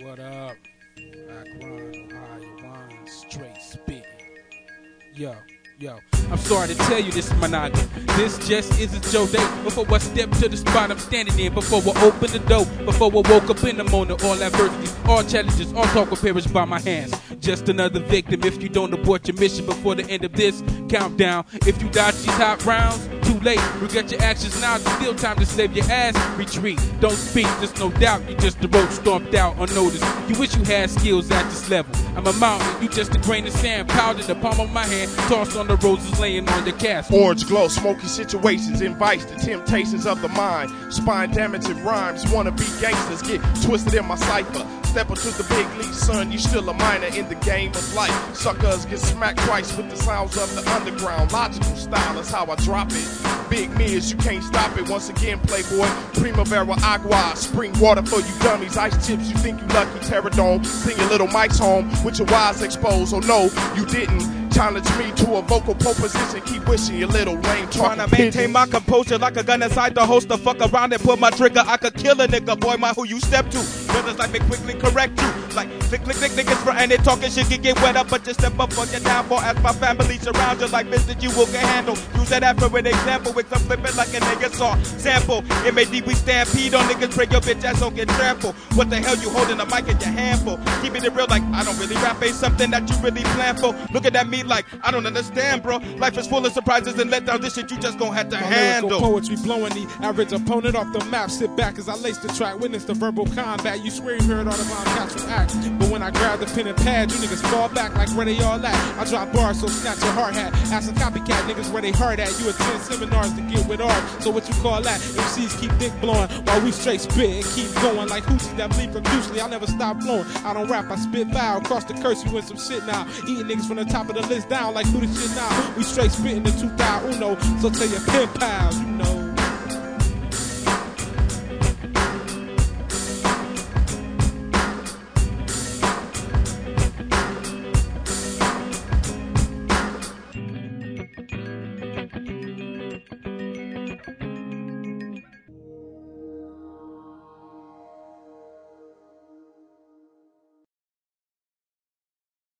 What up? Akron, Ohio, one straight spitting. Yo, yo. I'm sorry to tell you this, my nigga. This just isn't Joe Day. Before I step to the spot I'm standing in, before I open the door, before I woke up in the morning, all adversities, all challenges, all talk will perish by my hands. Just another victim if you don't abort your mission before the end of this countdown. If you dodge these hot rounds, too late. Regret your actions now. It's still time to save your ass. Retreat. Don't speak. There's no doubt. You just the road stomped out unnoticed. You wish you had skills at this level. I'm a mountain. You just a grain of sand. Powdered the palm of my hand. Tossed on the roses laying on your casket. Orange glow, smoky situations, invites the temptations of the mind. Spine damaging rhymes, wanna be gangsters, get twisted in my cipher. Step into the big league, son, you still a minor in the game of life. Suckers get smacked twice with the sounds of the underground. Logical style is how I drop it. Big mirrors, you can't stop it. Once again, Playboy, Primavera Agua, spring water for you dummies. Ice chips, you think you lucky, Terradome. Send your little mics home with your wires exposed. Oh no, you didn't. Challenge me to a vocal pole position. Keep wishing your little lame Trying to maintain my composure like a gun inside the holster. Fuck around and pull my trigger. I could kill a nigga, boy, my who you step to. Brothers like me quickly correct you. Like click, click, click, niggas and they talking shit can get wet up, but just step up on your downfall. As my family surrounds you like Mr. You will get handled. Use that after an example with some flipping like a nigga saw. Sample, MAD, we stampede on niggas. Pray your bitch ass don't get trampled. What the hell you holding a mic in your handful? Keep it real like I don't really rap, ain't something that you really plan for. Looking at me like I don't understand, bro. Life is full of surprises and letdowns. This shit you just gon' have to My handle. lyrical poetry blowing the average opponent off the map. Sit back as I lace the track, witness the verbal combat. You swear you heard all the bomb cats act. But when I grab the pen and pad, you niggas fall back like where they all at. I drop bars, so snatch your hard hat. Ask a copycat niggas where they heard at. You attend seminars to get with art. So what you call that? MCs keep dick blowing while we straight spit and keep going like hoochies that bleed profusely. I never stop blowing. I don't rap, I spit foul. Cross the curse, you win some shit now. Eating niggas from the top of the list down like who the shit now. We straight spitting the 2000 Uno. So tell your pen pals, you know.